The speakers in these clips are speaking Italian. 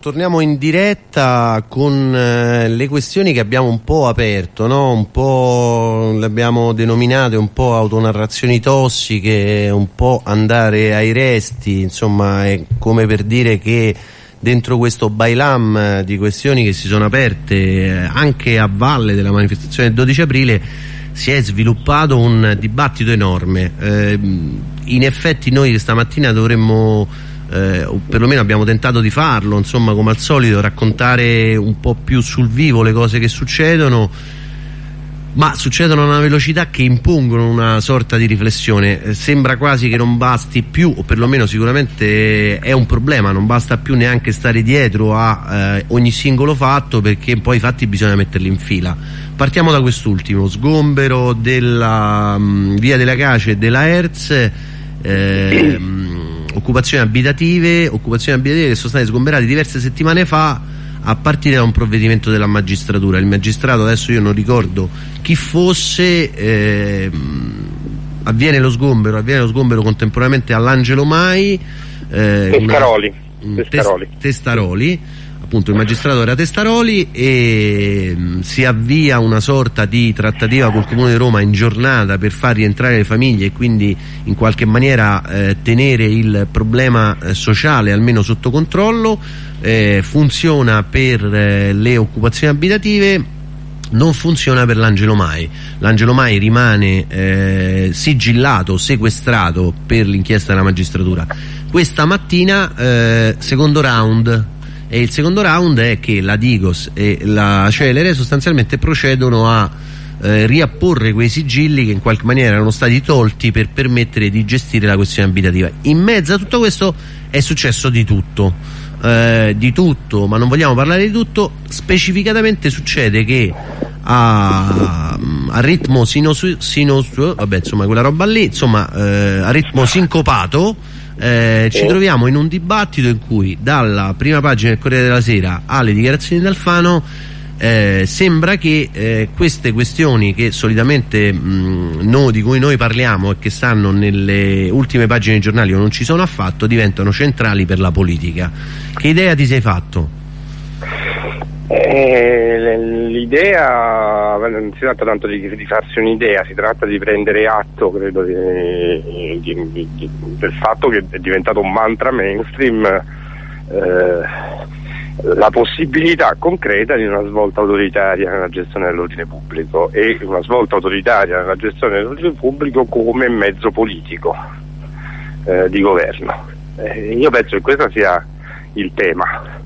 Torniamo in diretta con eh, le questioni che abbiamo un po' aperto, no? un po' le abbiamo denominate un po' autonarrazioni tossiche, un po' andare ai resti, insomma è come per dire che dentro questo bailam di questioni che si sono aperte eh, anche a valle della manifestazione del 12 aprile si è sviluppato un dibattito enorme. Eh, in effetti noi stamattina dovremmo eh, o perlomeno abbiamo tentato di farlo, insomma come al solito raccontare un po' più sul vivo le cose che succedono ma succedono a una velocità che impongono una sorta di riflessione. Eh, sembra quasi che non basti più o perlomeno sicuramente è un problema non basta più neanche stare dietro a eh, ogni singolo fatto perché poi i fatti bisogna metterli in fila. Partiamo da quest'ultimo sgombero della mh, mm, via della Cace e della Hertz eh, occupazioni abitative, occupazioni abitative che sono state sgomberate diverse settimane fa a partire da un provvedimento della magistratura. Il magistrato, adesso io non ricordo chi fosse, eh, avviene lo sgombero, avviene lo sgombero contemporaneamente all'Angelo Mai. Eh, Testaroli. Una, Testaroli. Testaroli appunto il magistrato era Testaroli e mh, mm, si avvia una sorta di trattativa col Comune di Roma in giornata per far rientrare le famiglie e quindi in qualche maniera eh, tenere il problema eh, sociale almeno sotto controllo. Eh, funziona per eh, le occupazioni abitative non funziona per l'Angelo Mai. l'Angelo Mai rimane eh, sigillato, sequestrato per l'inchiesta della magistratura. Questa mattina eh, secondo round e il secondo round è che la Digos e la Celere sostanzialmente procedono a eh, riapporre quei sigilli che in qualche maniera erano stati tolti per permettere di gestire la questione abitativa. In mezzo a tutto questo è successo di tutto, eh, di tutto, ma non vogliamo parlare di tutto, specificatamente succede che a, a ritmo sinuoso, vabbè insomma quella roba lì, insomma eh, a ritmo sincopato eh, ci troviamo in un dibattito in cui dalla prima pagina del Corriere della Sera alle dichiarazioni di Alfano eh, sembra che eh, queste questioni che solitamente mh, no, di cui noi parliamo e che stanno nelle ultime pagine dei giornali o non ci sono affatto diventano centrali per la politica. Che idea ti sei fatto? Eh, l'idea non si tratta tanto di, di, farsi un'idea, si tratta di prendere atto credo, di, di, del fatto che è diventato un mantra mainstream eh, la possibilità concreta di una svolta autoritaria nella gestione dell'ordine pubblico e una svolta autoritaria nella gestione dell'ordine pubblico come mezzo politico eh, di governo. Eh, io penso che questo sia il tema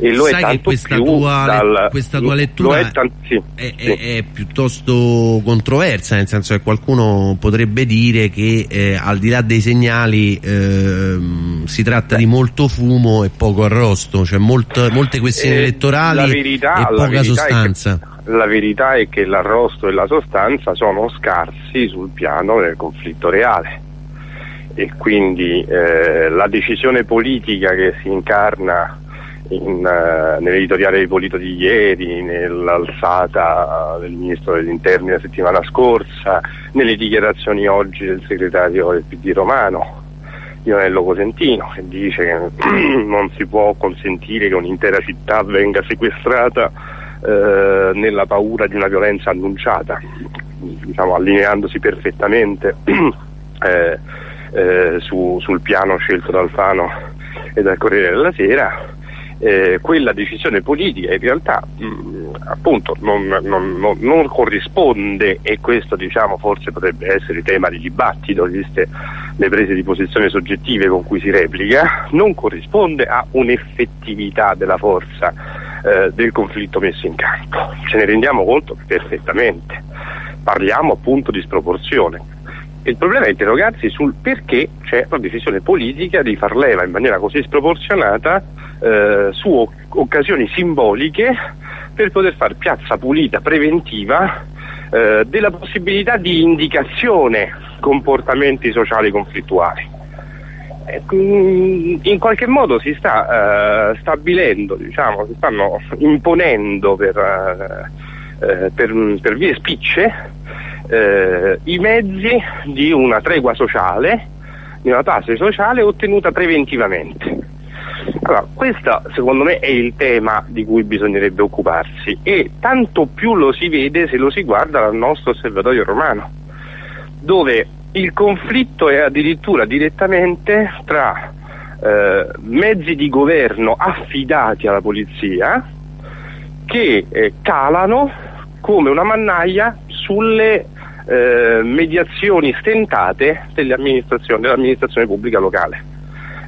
e lo Sai è tanto questa tua, dal, questa tua lettura è, tan- sì, è, sì. È, è, piuttosto controversa nel senso che qualcuno potrebbe dire che eh, al di là dei segnali eh, si tratta Beh. di molto fumo e poco arrosto cioè molt, molte questioni eh, elettorali verità, e poca sostanza la verità è che l'arrosto e la sostanza sono scarsi sul piano del conflitto reale e quindi eh, la decisione politica che si incarna in, uh, nell'editoriale di di ieri, nell'alzata del Ministro degli Interni la settimana scorsa, nelle dichiarazioni oggi del segretario del PD romano, Ionello Cosentino, che dice che non si può consentire che un'intera città venga sequestrata uh, nella paura di una violenza annunciata, diciamo, allineandosi perfettamente eh, eh, su, sul piano scelto da Alfano e dal Corriere della Sera eh, quella decisione politica in realtà mh, mm, appunto non, non, non, non, corrisponde e questo diciamo forse potrebbe essere tema di dibattito viste le prese di posizione soggettive con cui si replica non corrisponde a un'effettività della forza eh, del conflitto messo in campo. Ce ne rendiamo conto perfettamente. Parliamo appunto di sproporzione. Il problema è interrogarsi sul perché c'è una decisione politica di far leva in maniera così sproporzionata eh, su occasioni simboliche per poter fare piazza pulita preventiva eh, della possibilità di indicazione comportamenti sociali conflittuali. In qualche modo si sta uh, stabilendo, diciamo, si stanno imponendo per, uh, uh, per, per vie spicce i mezzi di una tregua sociale, di una pace sociale ottenuta preventivamente Allora, questo secondo me è il tema di cui bisognerebbe occuparsi e tanto più lo si vede se lo si guarda dal nostro osservatorio romano, dove il conflitto è addirittura direttamente tra eh, mezzi di governo affidati alla polizia che eh, calano come una mannaia sulle eh, mediazioni stentate dell'amministrazione, dell'amministrazione pubblica locale.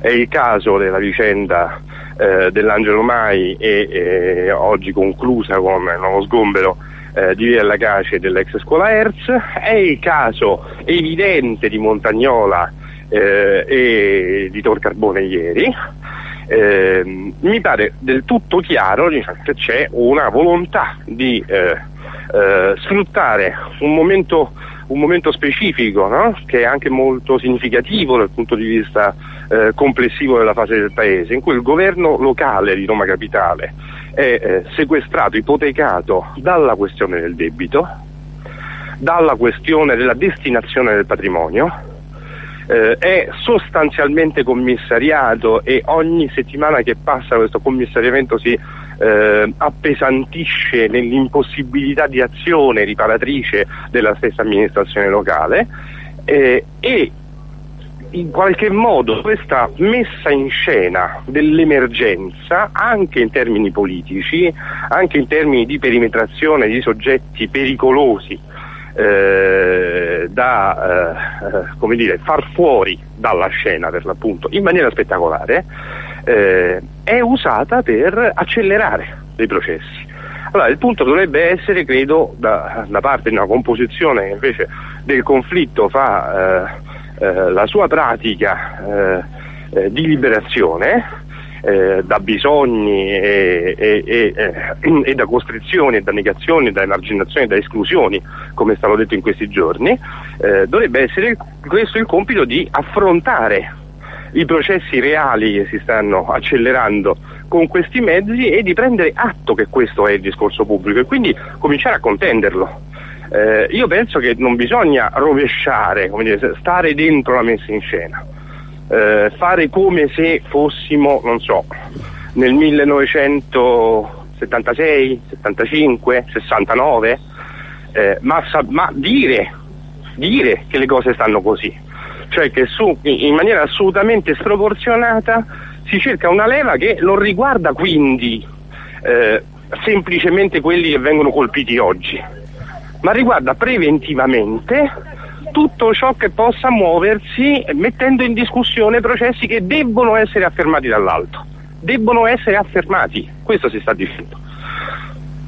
È il caso della vicenda eh, dell'Angelo Mai e eh, oggi conclusa con il nuovo sgombero eh, di Via Lagace dell'ex scuola Hertz, è il caso evidente di Montagnola eh, e di Tor Carbone ieri. Eh, mi pare del tutto chiaro diciamo, che c'è una volontà di eh, eh, sfruttare un momento, un momento specifico no? che è anche molto significativo dal punto di vista eh, complessivo della fase del Paese, in cui il governo locale di Roma Capitale è eh, sequestrato, ipotecato dalla questione del debito, dalla questione della destinazione del patrimonio, eh, è sostanzialmente commissariato e ogni settimana che passa questo commissariamento si eh, appesantisce nell'impossibilità di azione riparatrice della stessa amministrazione locale eh, e in qualche modo questa messa in scena dell'emergenza anche in termini politici, anche in termini di perimetrazione di soggetti pericolosi eh, da eh, dire, far fuori dalla scena per l'appunto in maniera spettacolare eh, è usata per accelerare dei processi. Allora, il punto dovrebbe essere, credo, da, da parte di una composizione che invece del conflitto fa eh, eh, la sua pratica eh, di liberazione, eh, da bisogni e, e, e, eh, e, da costrizioni, da negazioni, da emarginazioni, da esclusioni, come è stato detto in questi giorni, eh, dovrebbe essere questo il compito di affrontare i processi reali che si stanno accelerando con questi mezzi e di prendere atto che questo è il discorso pubblico e quindi cominciare a contenderlo. Eh, io penso che non bisogna rovesciare, dire, stare dentro la messa in scena. Eh, fare come se fossimo, non so, nel 1976, 75, 69, eh, ma, ma dire, dire che le cose stanno così, cioè che su, in maniera assolutamente sproporzionata si cerca una leva che non riguarda quindi eh, semplicemente quelli che vengono colpiti oggi, ma riguarda preventivamente tutto ciò che possa muoversi mettendo in discussione processi che debbono essere affermati dall'alto, debbono essere affermati, questo si sta dicendo.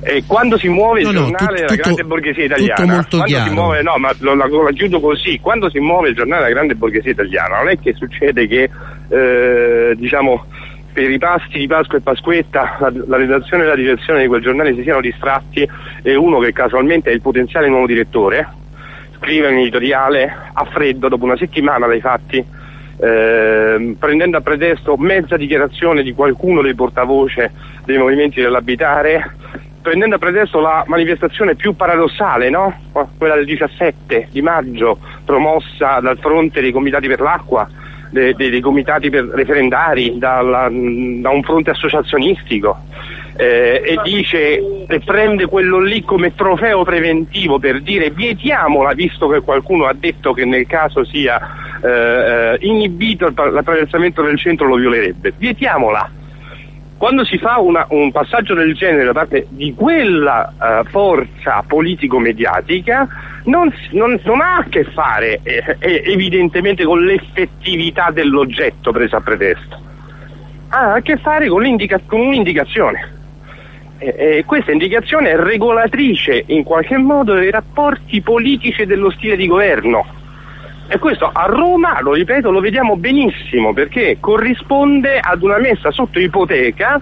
E quando si muove il no, giornale no, della grande borghesia italiana, quando muove, no, ma lo, lo, così, quando si muove il giornale della grande borghesia italiana, non è che succede che eh, diciamo per i pasti di Pasqua e Pasquetta la, la, redazione e la direzione di quel giornale si siano distratti e uno che casualmente è il potenziale nuovo direttore scrive un editoriale a freddo dopo una settimana dai fatti, eh, prendendo a pretesto mezza dichiarazione di qualcuno dei portavoce dei movimenti dell'abitare, prendendo a pretesto la manifestazione più paradossale, no? quella del 17 di maggio, promossa dal fronte dei comitati per l'acqua, dei, dei, dei comitati referendari, dalla, da un fronte associazionistico eh, e dice e prende quello lì come trofeo preventivo per dire vietiamola visto che qualcuno ha detto che nel caso sia eh, eh inibito l'attraversamento del centro lo violerebbe. Vietiamola quando si fa una, un passaggio del genere da parte di quella uh, forza politico-mediatica non, non, non, ha a che fare eh, eh, evidentemente con l'effettività dell'oggetto preso a pretesto, ha a che fare con, con un'indicazione e questa indicazione è regolatrice in qualche modo dei rapporti politici e dello stile di governo. E questo a Roma, lo ripeto, lo vediamo benissimo perché corrisponde ad una messa sotto ipoteca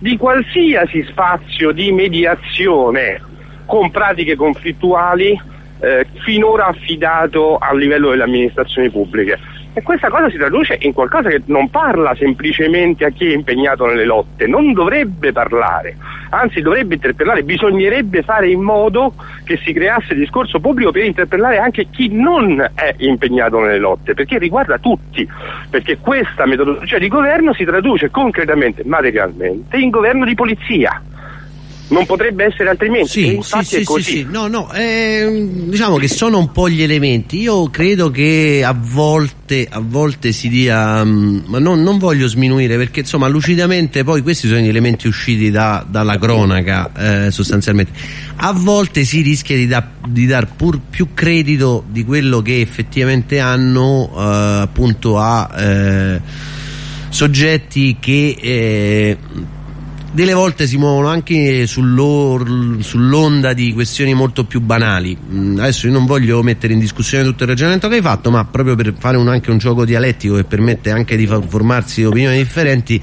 di qualsiasi spazio di mediazione con pratiche conflittuali eh, finora affidato a livello delle amministrazioni pubbliche. E questa cosa si traduce in qualcosa che non parla semplicemente a chi è impegnato nelle lotte, non dovrebbe parlare, anzi dovrebbe interpellare, bisognerebbe fare in modo che si creasse discorso pubblico per interpellare anche chi non è impegnato nelle lotte, perché riguarda tutti, perché questa metodologia di governo si traduce concretamente, materialmente, in governo di polizia non potrebbe essere altrimenti. Sì, sì, sì, sì, sì, No, no, eh, diciamo che sono un po' gli elementi. Io credo che a volte, a volte si dia, um, ma non, non, voglio sminuire perché insomma lucidamente poi questi sono gli elementi usciti da, dalla cronaca eh, sostanzialmente. A volte si rischia di, da, di dar pur più credito di quello che effettivamente hanno eh, appunto a eh, soggetti che eh, delle volte si muovono anche sull'onda di questioni molto più banali. Mm, adesso io non voglio mettere in discussione tutto il ragionamento che hai fatto, ma proprio per fare un, anche un gioco dialettico che permette anche di formarsi opinioni differenti,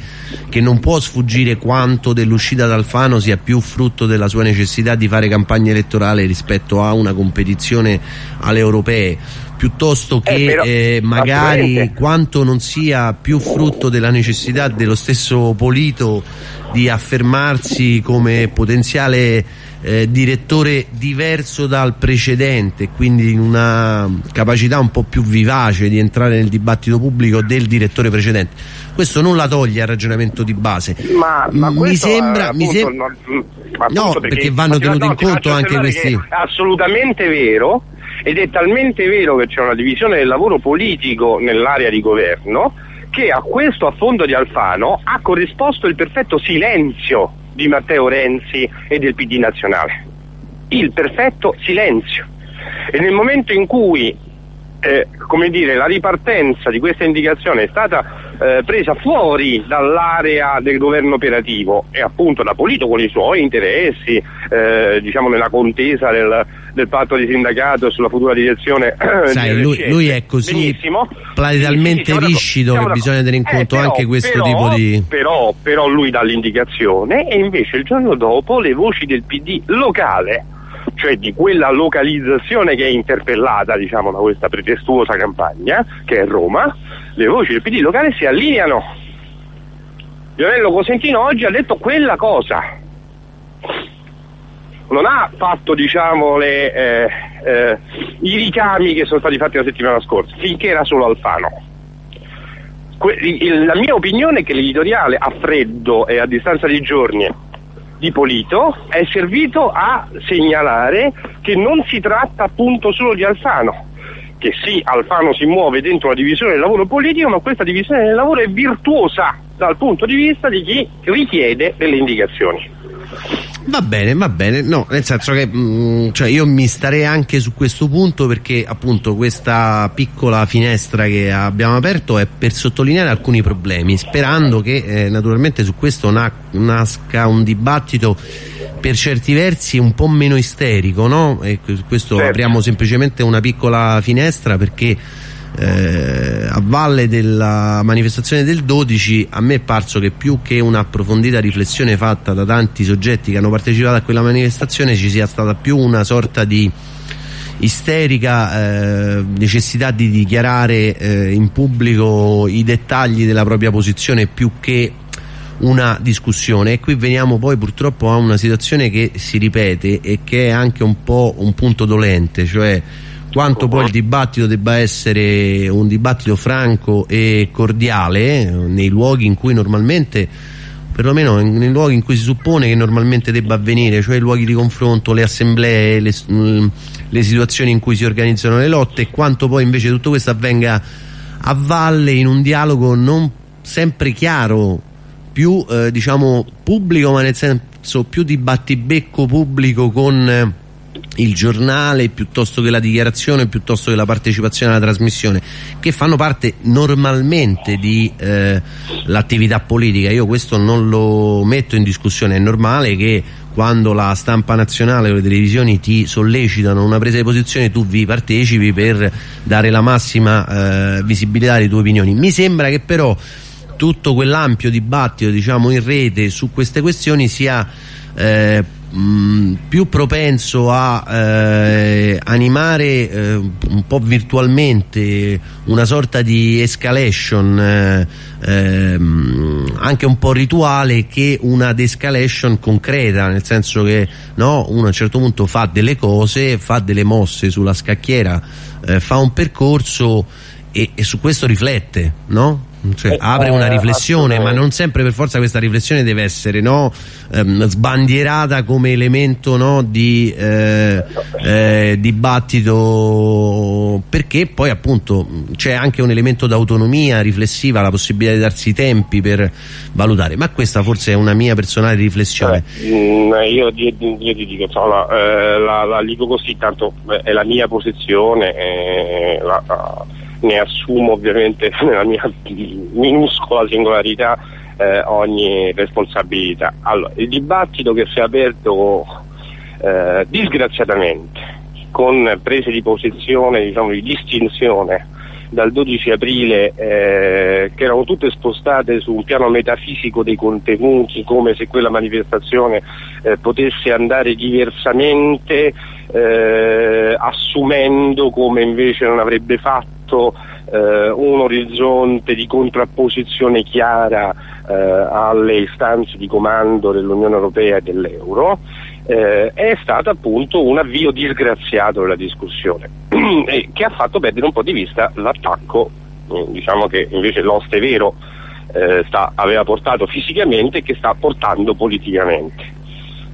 che non può sfuggire quanto dell'uscita d'Alfano sia più frutto della sua necessità di fare campagna elettorale rispetto a una competizione alle europee piuttosto che eh, però, eh, magari quanto non sia più frutto della necessità dello stesso Polito di affermarsi come potenziale eh, direttore diverso dal precedente, quindi in una capacità un po' più vivace di entrare nel dibattito pubblico del direttore precedente. Questo non la toglie al ragionamento di base. Ma, ma mi sembra, mi sem non, no, perché, perché vanno tenuti in conto anche questi. È assolutamente vero ed è talmente vero che c'è una divisione del lavoro politico nell'area di governo che a questo affondo di Alfano ha corrisposto il perfetto silenzio di Matteo Renzi e del PD nazionale. Il perfetto silenzio. E nel momento in cui eh, come dire, la ripartenza di questa indicazione è stata eh, presa fuori dall'area del governo operativo e appunto da Polito con i suoi interessi, eh, diciamo nella contesa del, del, patto di sindacato sulla futura direzione. Sai, lui, lui, è così Benissimo. planetalmente sì, sì, viscido che bisogna tenere in eh, conto però, anche questo però, tipo di... Però, però lui dà l'indicazione e invece il giorno dopo le voci del PD locale cioè di quella localizzazione che è interpellata diciamo, da questa pretestuosa campagna, che è Roma, le voci del PD locale si allineano. Lionello Cosentino oggi ha detto quella cosa. Non ha fatto diciamo, le, eh, eh, i ricami che sono stati fatti la settimana scorsa, finché era solo Alfano. Que- la mia opinione è che l'editoriale a freddo e a distanza di giorni di Polito è servito a segnalare che non si tratta appunto solo di Alfano, che sì, Alfano si muove dentro la divisione del lavoro politico, ma questa divisione del lavoro è virtuosa dal punto di vista di chi richiede delle indicazioni. Va bene, va bene, no, nel senso che mh, mm, cioè io mi starei anche su questo punto perché appunto questa piccola finestra che abbiamo aperto è per sottolineare alcuni problemi, sperando che eh, naturalmente su questo na nasca un dibattito per certi versi un po' meno isterico, no? E questo certo. apriamo semplicemente una piccola finestra perché eh, a valle della manifestazione del 12 a me è parso che più che un'approfondita riflessione fatta da tanti soggetti che hanno partecipato a quella manifestazione ci sia stata più una sorta di isterica eh, necessità di dichiarare eh, in pubblico i dettagli della propria posizione più che una discussione. E qui veniamo poi purtroppo a una situazione che si ripete e che è anche un po' un punto dolente cioè quanto poi il dibattito debba essere un dibattito franco e cordiale eh, nei luoghi in cui normalmente perlomeno nei luoghi in cui si suppone che normalmente debba avvenire, cioè i luoghi di confronto, le assemblee, le, mm, le situazioni in cui si organizzano le lotte e quanto poi invece tutto questo avvenga a valle in un dialogo non sempre chiaro, più eh, diciamo pubblico ma nel senso più di battibecco pubblico con eh, il giornale piuttosto che la dichiarazione piuttosto che la partecipazione alla trasmissione che fanno parte normalmente di eh, politica. Io questo non lo metto in discussione. È normale che quando la stampa nazionale o le televisioni ti sollecitano una presa di posizione tu vi partecipi per dare la massima eh, visibilità alle tue opinioni. Mi sembra che però tutto quell'ampio dibattito diciamo in rete su queste questioni sia eh, mh, più propenso a eh, animare eh, un po' virtualmente una sorta di escalation eh, ehm, anche un po' rituale che una de-escalation concreta nel senso che no, uno a un certo punto fa delle cose fa delle mosse sulla scacchiera eh, fa un percorso e, e su questo riflette no? Cioè, eh, apre una eh, riflessione, ma non sempre per forza questa riflessione deve essere no, ehm, sbandierata come elemento no, di eh, eh, dibattito, perché poi appunto c'è anche un elemento d'autonomia riflessiva, la possibilità di darsi i tempi per valutare, ma questa forse è una mia personale riflessione. Eh, io, io, io, ti dico, insomma, la, la, la, dico così, tanto è la mia posizione. La, ne assumo ovviamente nella mia minuscola singolarità eh, ogni responsabilità. Allora, il dibattito che si è aperto eh, disgraziatamente con prese di posizione diciamo, di distinzione dal 12 aprile eh, che erano tutte spostate su un piano metafisico dei contenuti come se quella manifestazione eh, potesse andare diversamente eh, assumendo come invece non avrebbe fatto eh, un orizzonte di contrapposizione chiara eh, alle istanze di comando dell'Unione Europea e dell'euro, eh, è stato appunto un avvio disgraziato della discussione che ha fatto perdere un po' di vista l'attacco, eh, diciamo che invece l'oste vero eh, sta, aveva portato fisicamente e che sta portando politicamente.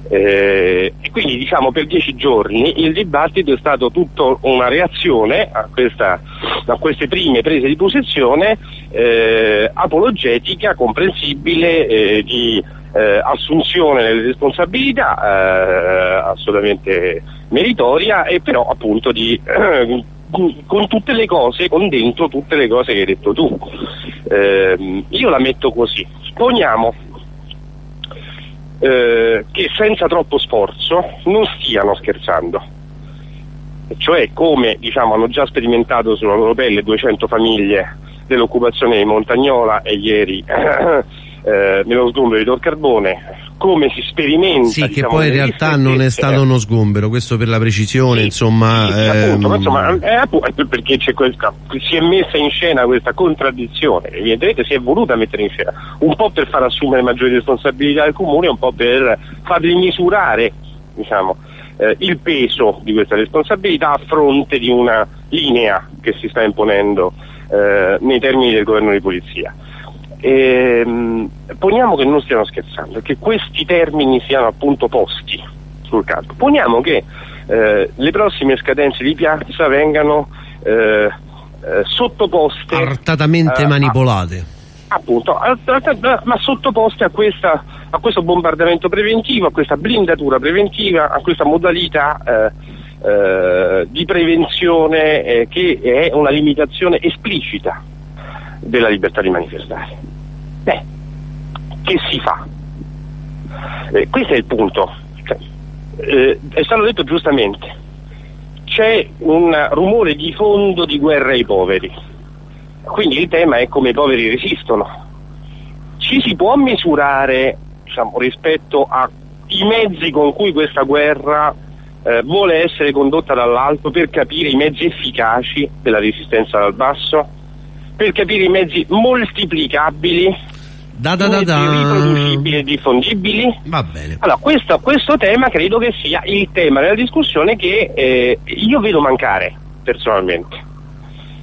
Eh, e quindi diciamo per dieci giorni il dibattito è stato tutta una reazione a, questa, a, queste prime prese di posizione eh, apologetica, comprensibile, eh, di eh, assunzione delle responsabilità eh, assolutamente meritoria e però appunto di eh, con tutte le cose, con dentro tutte le cose che hai detto tu. io la metto così, sponiamo eh, che senza troppo sforzo non stiano scherzando. Cioè come diciamo, hanno già sperimentato sulla loro pelle 200 famiglie dell'occupazione di Montagnola e ieri eh, nello sgombero di Torcarbone come si sperimenta sì diciamo, che poi in realtà non è stato uno sgombero questo per la precisione sì, insomma, sì, ehm... appunto, insomma è appunto, perché questa, si è messa in scena questa contraddizione. Evidentemente si è voluta mettere in scena. Un po' per far assumere maggiori responsabilità al comune un po' per fargli misurare diciamo, eh, il peso di questa responsabilità a fronte di una linea che si sta imponendo eh, nei termini del governo di polizia Ehm, poniamo che non stiano scherzando, che questi termini siano appunto posti sul campo. Poniamo che eh, le prossime scadenze di piazza vengano eh, eh, sottoposte artatamente manipolate. A, appunto, ma sottoposte a, questa, a, questo bombardamento preventivo, a questa blindatura preventiva, a questa modalità eh, eh, di prevenzione eh, che è una limitazione esplicita della libertà di manifestare. Beh, che si fa? Eh, questo è il punto. Cioè, eh, è stato detto giustamente, c'è un rumore di fondo di guerra ai poveri. Quindi il tema è come i poveri resistono. Ci si può misurare diciamo, rispetto ai mezzi con cui questa guerra eh, vuole essere condotta dall'alto per capire i mezzi efficaci della resistenza dal basso, per capire i mezzi moltiplicabili da da da da. riproducibili e diffondibili? Va bene. Allora, questo, questo, tema credo che sia il tema della discussione che eh, io vedo mancare personalmente.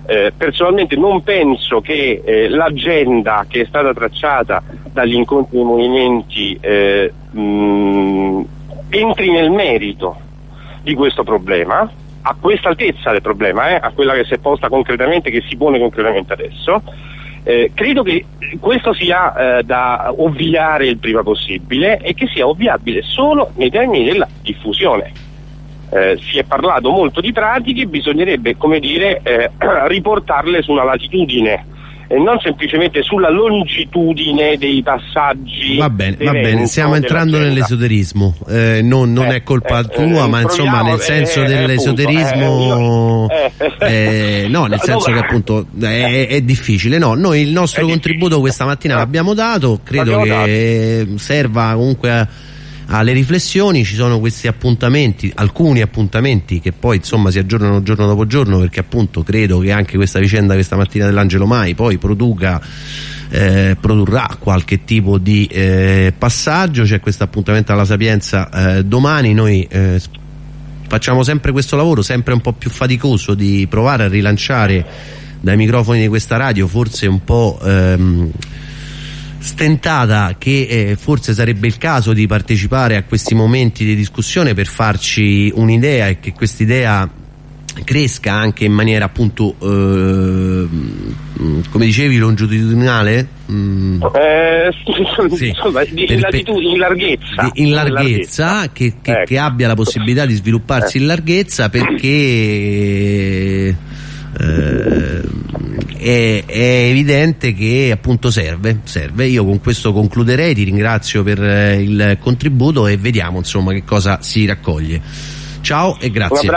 Eh, personalmente non penso che eh, l'agenda che è stata tracciata dagli incontri dei movimenti eh, mh, entri nel merito di questo problema, a questa altezza del problema, eh, a quella che si è posta concretamente, che si pone concretamente adesso. Eh, credo che questo sia eh, da ovviare il prima possibile e che sia ovviabile solo nei termini della diffusione. Eh, si è parlato molto di pratiche, bisognerebbe come dire, eh, riportarle su una latitudine e non semplicemente sulla longitudine dei passaggi. Va bene, va bene, stiamo entrando nell'esoterismo, eh, non, non eh, è colpa eh, tua, ma insomma nel senso eh, dell'esoterismo, eh, no, nel senso che appunto è, è, difficile, no, noi il nostro contributo questa mattina l'abbiamo dato, credo che dato. serva comunque a alle riflessioni, ci sono questi appuntamenti, alcuni appuntamenti che poi insomma si aggiornano giorno dopo giorno perché appunto credo che anche questa vicenda questa mattina dell'Angelo Mai poi produca eh, produrrà qualche tipo di eh, passaggio, c'è questo appuntamento alla Sapienza eh, domani, noi eh, facciamo sempre questo lavoro, sempre un po' più faticoso di provare a rilanciare dai microfoni di questa radio, forse un po' ehm, stentata che eh, forse sarebbe il caso di partecipare a questi momenti di discussione per farci un'idea e che quest'idea cresca anche in maniera appunto eh, come dicevi longitudinale mm. eh, sì. insomma, di, in, in, larghezza in larghezza, che, che, ecco. che, abbia la possibilità di svilupparsi eh. in larghezza perché eh, è, è, evidente che appunto serve, serve. Io con questo concluderei ti ringrazio per il contributo e vediamo insomma che cosa si raccoglie. Ciao e grazie